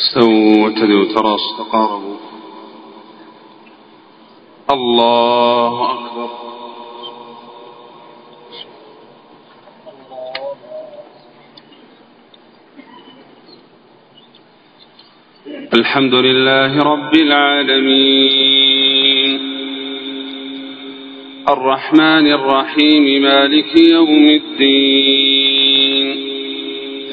استووا واعتدلوا تراصوا تقاربوا الله أكبر. الحمد لله رب العالمين. الرحمن الرحيم مالك يوم الدين.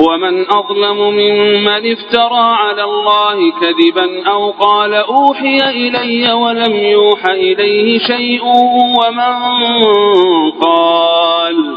ومن أظلم ممن افترى على الله كذبا أو قال أوحي إلي ولم يوح إليه شيء ومن قال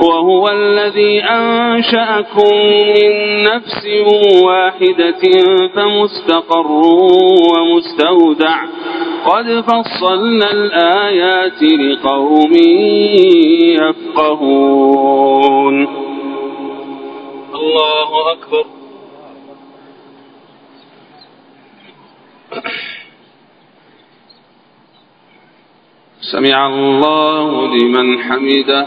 وهو الذي أنشأكم من نفس واحدة فمستقر ومستودع. قد فصلنا الآيات لقوم يفقهون. الله أكبر. سمع الله لمن حمده.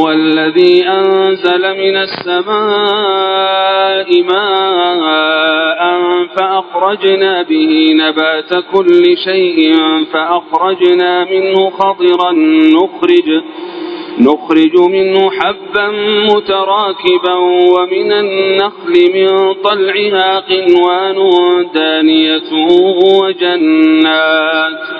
وهو الذي أنزل من السماء ماء فأخرجنا به نبات كل شيء فأخرجنا منه خضرا نخرج نخرج منه حبا متراكبا ومن النخل من طلعها قنوان دانية وجنات.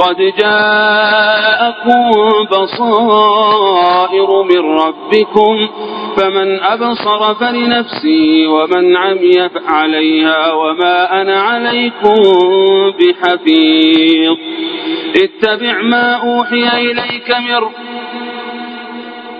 قد جاءكم بصائر من ربكم فمن أبصر فلنفسه ومن عمي عليها وما أنا عليكم بحفيظ. اتبع ما أوحي إليك من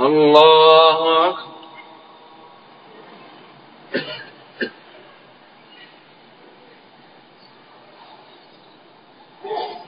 الله أكبر.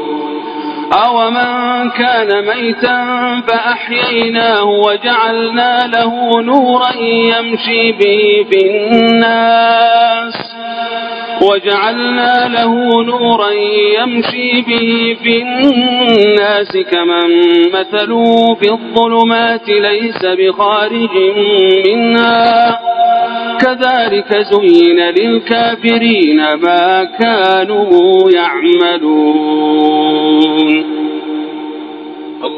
أومن كان ميتا فأحييناه وجعلنا له نورا يمشي به في الناس وجعلنا له نورا يمشي به في الناس كمن مثلوا في الظلمات ليس بخارج منها كذلك زين للكافرين ما كانوا يعملون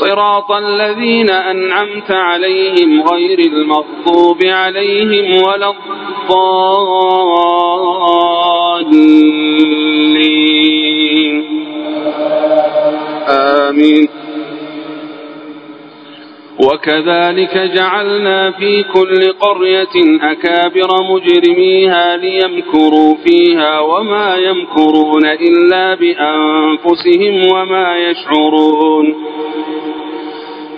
صراط الذين أنعمت عليهم غير المغضوب عليهم ولا الضالين. آمين. وكذلك جعلنا في كل قرية أكابر مجرميها ليمكروا فيها وما يمكرون إلا بأنفسهم وما يشعرون.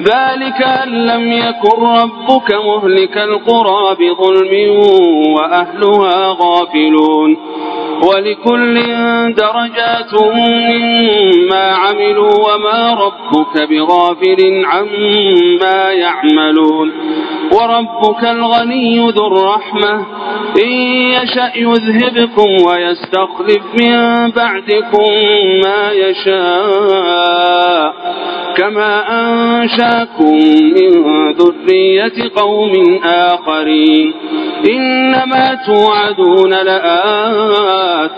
ذلك أن لم يكن ربك مهلك القرى بظلم وأهلها غافلون. ولكل درجات مما عملوا وما ربك بغافل عما يعملون. وربك الغني ذو الرحمة إن يشأ يذهبكم ويستخلف من بعدكم ما يشاء. كما أنشاكم من ذرية قوم آخرين. إنما توعدون لآت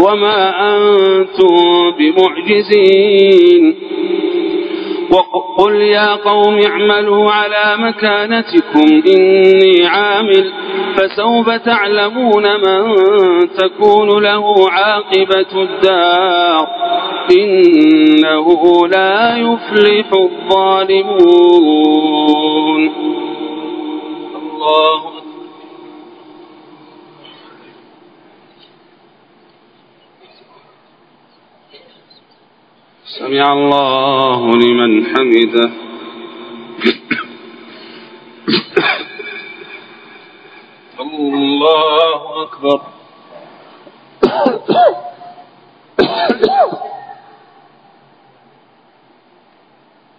وما أنتم بمعجزين. وقل يا قوم اعملوا على مكانتكم إني عامل فسوف تعلمون من تكون له عاقبة الدار. إنه لا يفلح الظالمون. الله سمع الله لمن حمده. الله أكبر.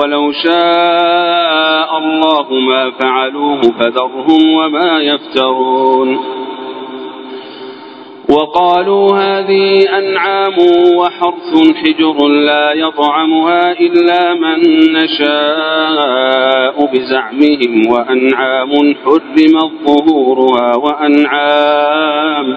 ولو شاء الله ما فعلوه فذرهم وما يفترون. وقالوا هذه أنعام وحرث حجر لا يطعمها إلا من نشاء بزعمهم وأنعام حرمت ظهورها وأنعام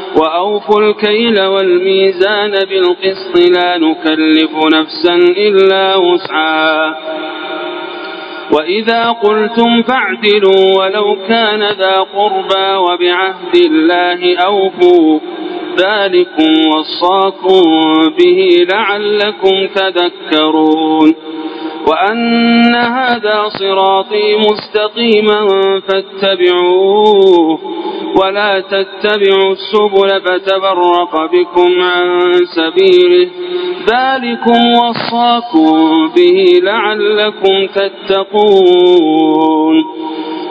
وأوفوا الكيل والميزان بالقسط لا نكلف نفسا إلا وسعها وإذا قلتم فاعدلوا ولو كان ذا قربى وبعهد الله أوفوا. ذلكم وصاكم به لعلكم تذكرون. وأن هذا صراطي مستقيما فاتبعوه. ولا تتبعوا السبل فتفرق بكم عن سبيله. ذلكم وصاكم به لعلكم تتقون.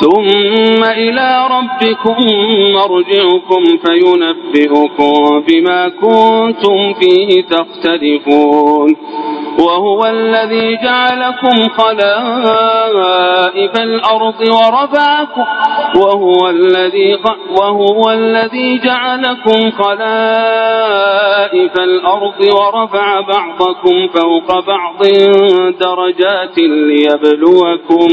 ثم إلى ربكم مرجعكم فينبئكم بما كنتم فيه تختلفون. وهو الذي جعلكم خلائف الأرض ورفعكم وهو الذي وهو الذي جعلكم خلائف الأرض ورفع بعضكم فوق بعض درجات ليبلوكم.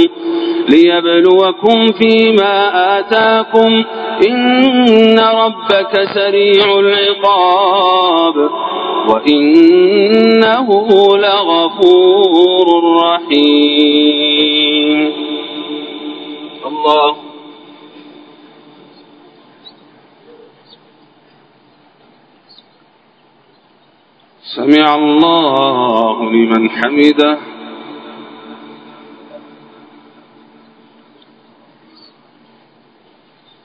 ليبلوكم فيما آتاكم. إن ربك سريع العقاب. وإنه لغفور رحيم. الله. سمع الله لمن حمده.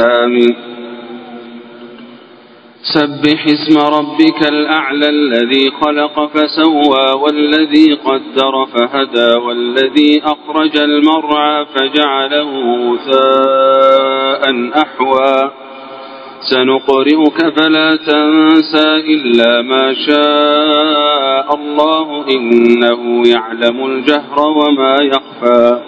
آمين. سبح اسم ربك الأعلى الذي خلق فسوى والذي قدر فهدى والذي أخرج المرعى فجعله غثاء أحوى. سنقرئك فلا تنسى إلا ما شاء الله إنه يعلم الجهر وما يخفى.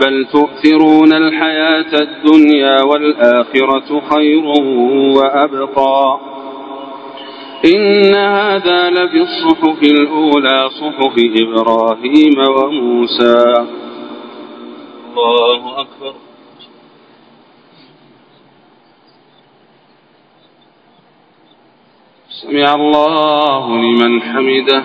بل تؤثرون الحياة الدنيا والآخرة خير وأبقى إن هذا لفي الصحف الأولى صحف إبراهيم وموسى الله أكبر. سمع الله لمن حمده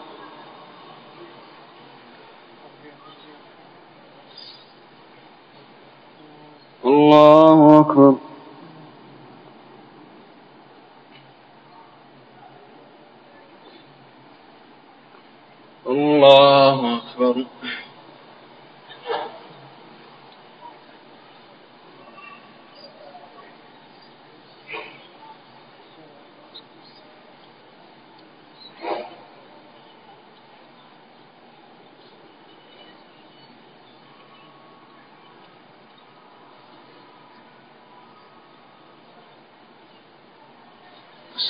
الله أكبر. الله أكبر.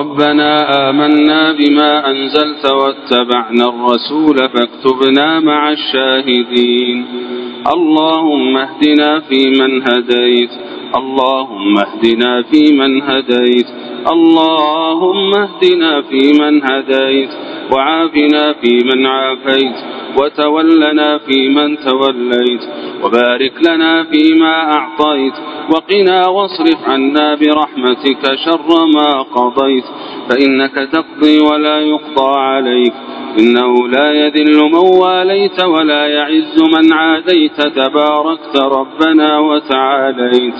ربنا آمنا بما أنزلت واتبعنا الرسول فاكتبنا مع الشاهدين. اللهم اهدنا فيمن هديت. اللهم اهدنا فيمن هديت. اللهم اهدنا فيمن هديت. وعافنا فيمن عافيت. وتولنا فيمن توليت. وبارك لنا فيما أعطيت. وقنا واصرف عنا برحمتك شر ما قضيت. فإنك تقضي ولا يقضى عليك. إنه لا يذل من واليت ولا يعز من عاديت. تباركت ربنا وتعاليت.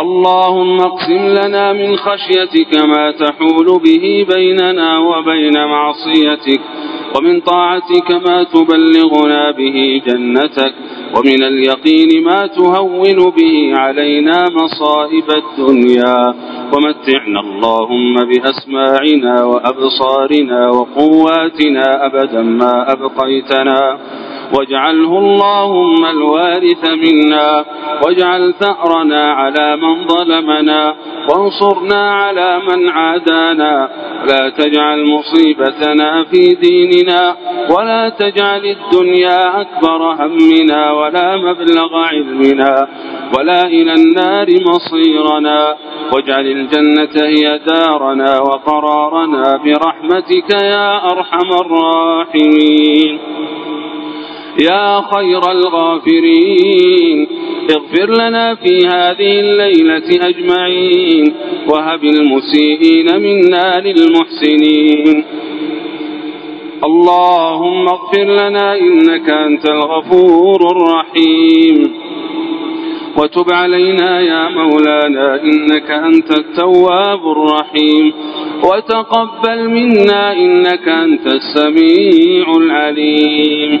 اللهم اقسم لنا من خشيتك ما تحول به بيننا وبين معصيتك ومن طاعتك ما تبلغنا به جنتك. ومن اليقين ما تهون به علينا مصائب الدنيا. ومتعنا اللهم بأسماعنا وأبصارنا وقواتنا أبدا ما أبقيتنا. واجعله اللهم الوارث منا واجعل ثأرنا على من ظلمنا وانصرنا على من عادانا. لا تجعل مصيبتنا في ديننا ولا تجعل الدنيا أكبر همنا ولا مبلغ علمنا ولا إلى النار مصيرنا. واجعل الجنة هي دارنا وقرارنا برحمتك يا أرحم الراحمين. يا خير الغافرين. اغفر لنا في هذه الليلة أجمعين. وهب المسيئين منا للمحسنين. اللهم اغفر لنا إنك أنت الغفور الرحيم. وتب علينا يا مولانا إنك أنت التواب الرحيم. وتقبل منا إنك أنت السميع العليم.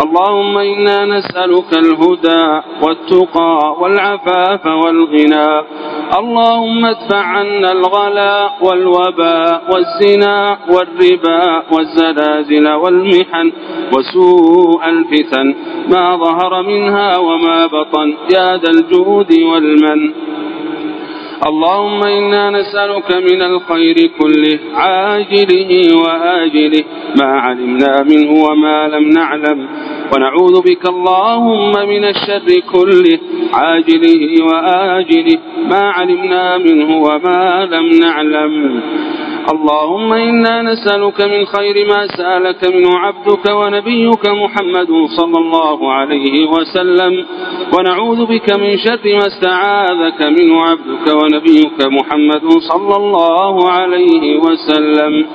اللهم إنا نسألك الهدى والتقى والعفاف والغنى. اللهم ادفع عنا الغلاء والوباء والزنا والربا والزلازل والمحن وسوء الفتن. ما ظهر منها وما بطن يا ذا الجود والمن. اللهم إنا نسألك من الخير كله عاجله وآجله. ما علمنا منه وما لم نعلم. ونعوذ بك اللهم من الشر كله عاجله وآجله. ما علمنا منه وما لم نعلم. اللهم إنا نسألك من خير ما سألك منه عبدك ونبيك محمد صلى الله عليه وسلم ونعوذ بك من شر ما استعاذك منه عبدك ونبيك محمد صلى الله عليه وسلم.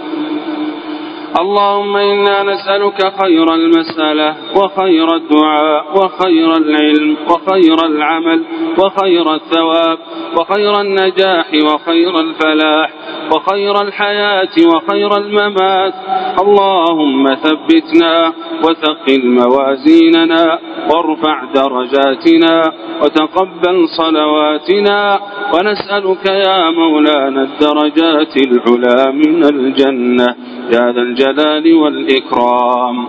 اللهم إنا نسألك خير المسألة وخير الدعاء وخير العلم وخير العمل وخير الثواب وخير النجاح وخير الفلاح وخير الحياة وخير الممات. اللهم ثبتنا وثقل موازيننا وارفع درجاتنا وتقبل صلواتنا ونسألك يا مولانا الدرجات العلا من الجنة. يا ذا الجلال والإكرام.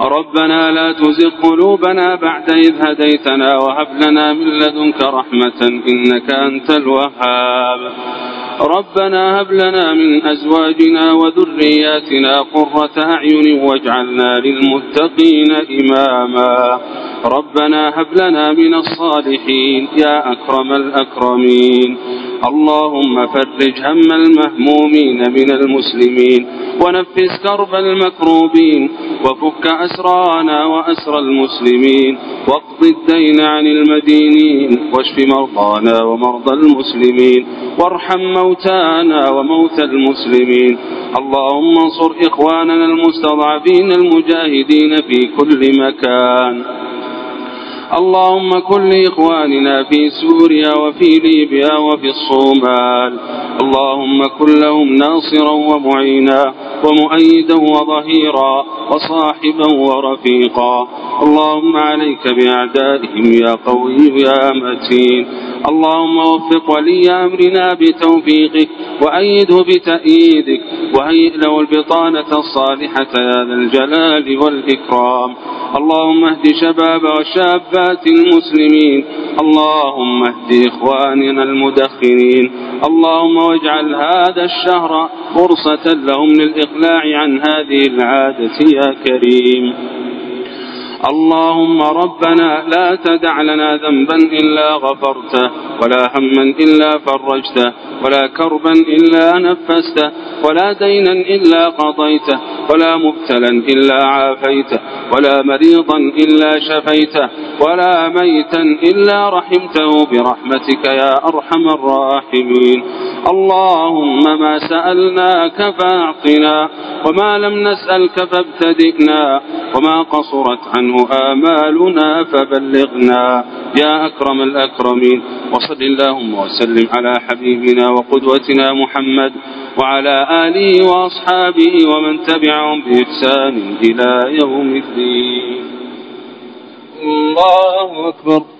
ربنا لا تزغ قلوبنا بعد إذ هديتنا وهب لنا من لدنك رحمة إنك أنت الوهاب. ربنا هب لنا من أزواجنا وذرياتنا قرة أعين واجعلنا للمتقين إماما. ربنا هب لنا من الصالحين يا أكرم الأكرمين. اللهم فرج هم المهمومين من المسلمين ونفس كرب المكروبين وفك أسرانا وأسر المسلمين واقض الدين عن المدينين واشف مرضانا ومرضى المسلمين وارحم موتانا وموتى المسلمين. اللهم انصر إخواننا المستضعفين المجاهدين في كل مكان. اللهم كن لإخواننا في سوريا وفي ليبيا وفي الصومال. اللهم كن لهم ناصرا ومعينا ومؤيدا وظهيرا وصاحبا ورفيقا. اللهم عليك بأعدائهم يا قوي يا متين. اللهم وفق ولي أمرنا بتوفيقك وأيده بتأييدك وهيئ له البطانة الصالحة يا ذا الجلال والإكرام. اللهم اهد شباب وشابات المسلمين. اللهم اهد إخواننا المدخنين. اللهم واجعل هذا الشهر فرصة لهم للإقلاع عن هذه العادة يا كريم. اللهم ربنا لا تدع لنا ذنبا إلا غفرته ولا هما إلا فرجته ولا كربا إلا نفسته ولا دينا إلا قضيته ولا مبتلا إلا عافيته ولا مريضا إلا شفيته ولا ميتا إلا رحمته برحمتك يا أرحم الراحمين. اللهم ما سألناك فأعطنا وما لم نسألك فابتدئنا وما قصرت عنه آمالنا فبلغنا. يا أكرم الأكرمين وصل اللهم وسلم على حبيبنا وقدوتنا محمد وعلى آله وأصحابه ومن تبعهم بإحسان إلى يوم الدين. الله أكبر.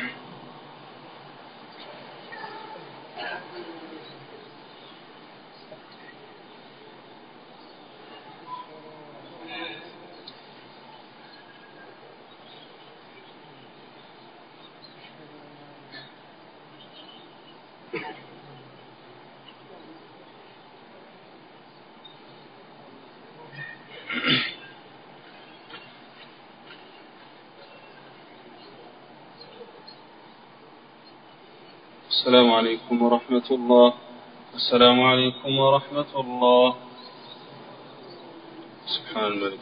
السلام عليكم ورحمة الله. السلام عليكم ورحمة الله. سبحان الملك